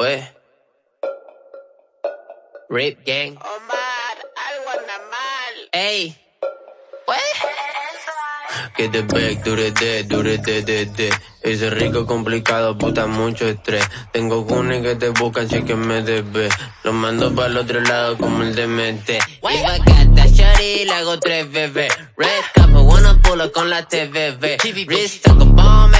Pues. Rip Gang. Omar, algo anda mal. Ey. Pues. Get the back, dure de, dure de, de, de. Ese rico complicado, puta, mucho estrés. Tengo gunes que te buscan, si que me debe. Lo mando para el otro lado como el demente. Y va a shorty, le hago tres bebés. Up con la TVV. Wrist, con bomb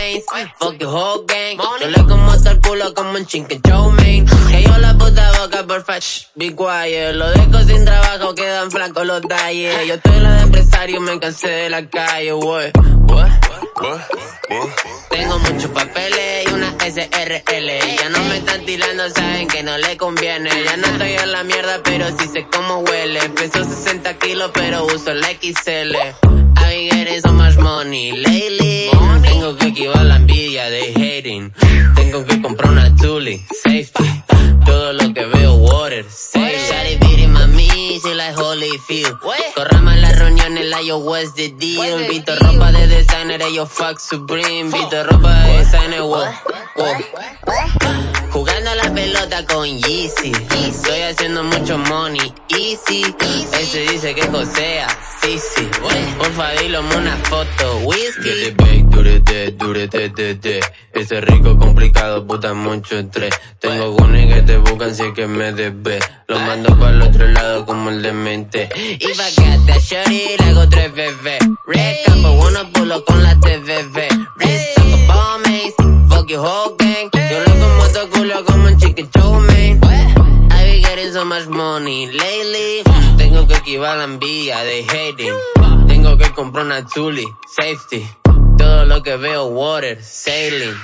fuck your whole gang. Yo le como hasta el culo como un chinken chow mein. Que yo la puta boca, porfa, shh, be quiet. Lo dejo sin trabajo, quedan flacos los talles. Yo estoy la de empresario, me cansé de la calle, wey. Tengo muchos papeles y una SRL. Ya no me están tirando, saben que no le conviene. Ya no estoy en la mierda, pero sí sé cómo huele. Peso 60 kilos, pero uso la XL. Getting so much money lately. Tengo que equivar la envidia de hating. Tengo que comprar una Tuli, safety. Todo lo que veo, water, safe. Shawty beating my she like Holyfield. Corramos las reuniones, la yo, what's the deal? Vito ropa de designer, yo fuck Supreme. Vito ropa de designer, wow, wow. Jugando la pelota con Yeezy. Estoy haciendo mucho money, easy. Ese dice que Josea, sí. Porfa, dilo una foto, whisky. Durete, durete, durete, Ese rico complicado, puta, mucho estrés. Tengo gunes que te buscan si es que me debe. Lo mando para el otro lado como el demente. Y pa' que a shorty le hago tres bebés. Red campo, uno pulo con la TVV. Red taco, bomb fuck your whole gang. Yo lo como tu culo como much money lately. Tengo que esquivar la envidia de hating. Tengo que comprar una Tuli, safety. Todo lo que veo, water, sailing.